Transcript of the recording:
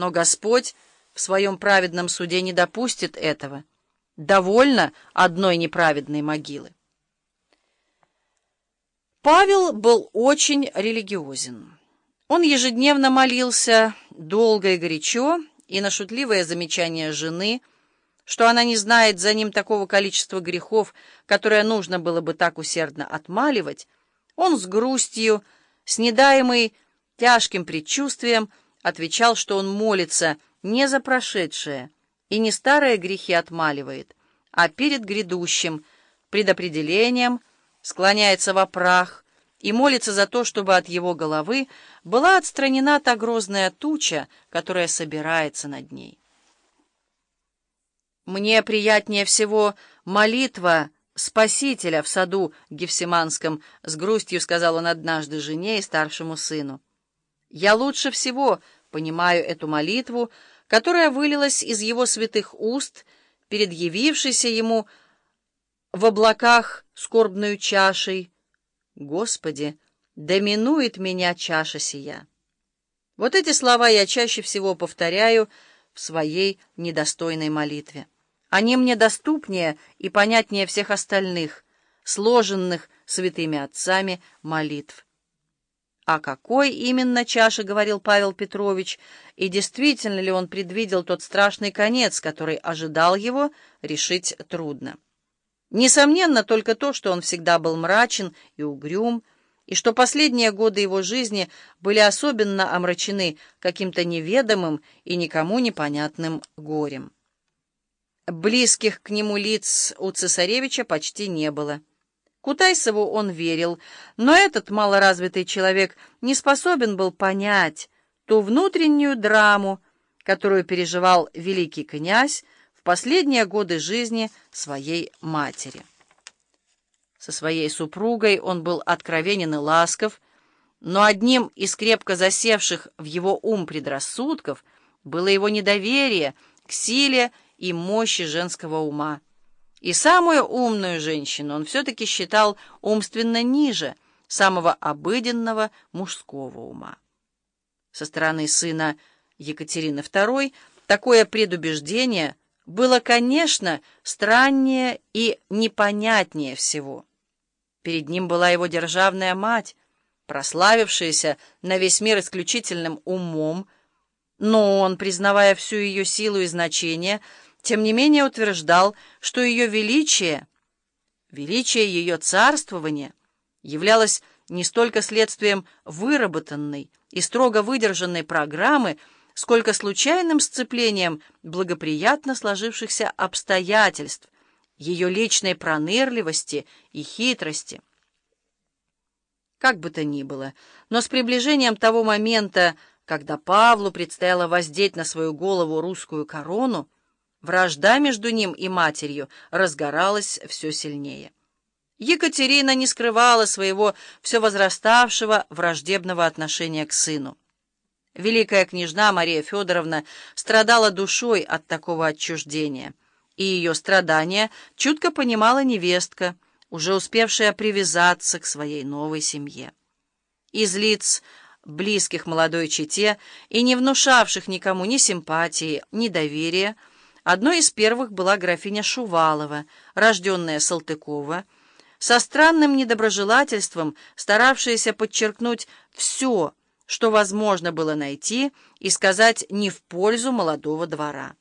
Но Господь в своем праведном суде не допустит этого. Довольно одной неправедной могилы. Павел был очень религиозен. Он ежедневно молился долго и горячо, и на шутливое замечание жены, что она не знает за ним такого количества грехов, которое нужно было бы так усердно отмаливать, он с грустью, с недаемой тяжким предчувствием, отвечал, что он молится не за прошедшее и не старые грехи отмаливает, а перед грядущим, предопределением, склоняется во прах и молится за то, чтобы от его головы была отстранена та грозная туча, которая собирается над ней. Мне приятнее всего молитва Спасителя в саду Гефсиманском, с грустью сказал он однажды жене и старшему сыну. Я лучше всего понимаю эту молитву, которая вылилась из его святых уст перед явившейся ему в облаках скорбную чашей. Господи, доминует меня чаша сия. Вот эти слова я чаще всего повторяю в своей недостойной молитве. Они мне доступнее и понятнее всех остальных, сложенных святыми отцами молитв. «О какой именно чаше?» — говорил Павел Петрович, и действительно ли он предвидел тот страшный конец, который ожидал его, решить трудно. Несомненно, только то, что он всегда был мрачен и угрюм, и что последние годы его жизни были особенно омрачены каким-то неведомым и никому непонятным горем. Близких к нему лиц у цесаревича почти не было. Кутайсову он верил, но этот малоразвитый человек не способен был понять ту внутреннюю драму, которую переживал великий князь в последние годы жизни своей матери. Со своей супругой он был откровенен и ласков, но одним из крепко засевших в его ум предрассудков было его недоверие к силе и мощи женского ума. И самую умную женщину он все-таки считал умственно ниже самого обыденного мужского ума. Со стороны сына Екатерины II такое предубеждение было, конечно, страннее и непонятнее всего. Перед ним была его державная мать, прославившаяся на весь мир исключительным умом, но он, признавая всю ее силу и значение, тем не менее утверждал, что ее величие, величие ее царствования, являлось не столько следствием выработанной и строго выдержанной программы, сколько случайным сцеплением благоприятно сложившихся обстоятельств, ее личной пронырливости и хитрости. Как бы то ни было, но с приближением того момента, когда Павлу предстояло воздеть на свою голову русскую корону, Вражда между ним и матерью разгоралась все сильнее. Екатерина не скрывала своего все возраставшего враждебного отношения к сыну. Великая княжна Мария Федоровна страдала душой от такого отчуждения, и ее страдания чутко понимала невестка, уже успевшая привязаться к своей новой семье. Из лиц близких молодой чете и не внушавших никому ни симпатии, ни доверия, Одной из первых была графиня Шувалова, рожденная Салтыкова, со странным недоброжелательством, старавшаяся подчеркнуть все, что возможно было найти и сказать не в пользу молодого двора.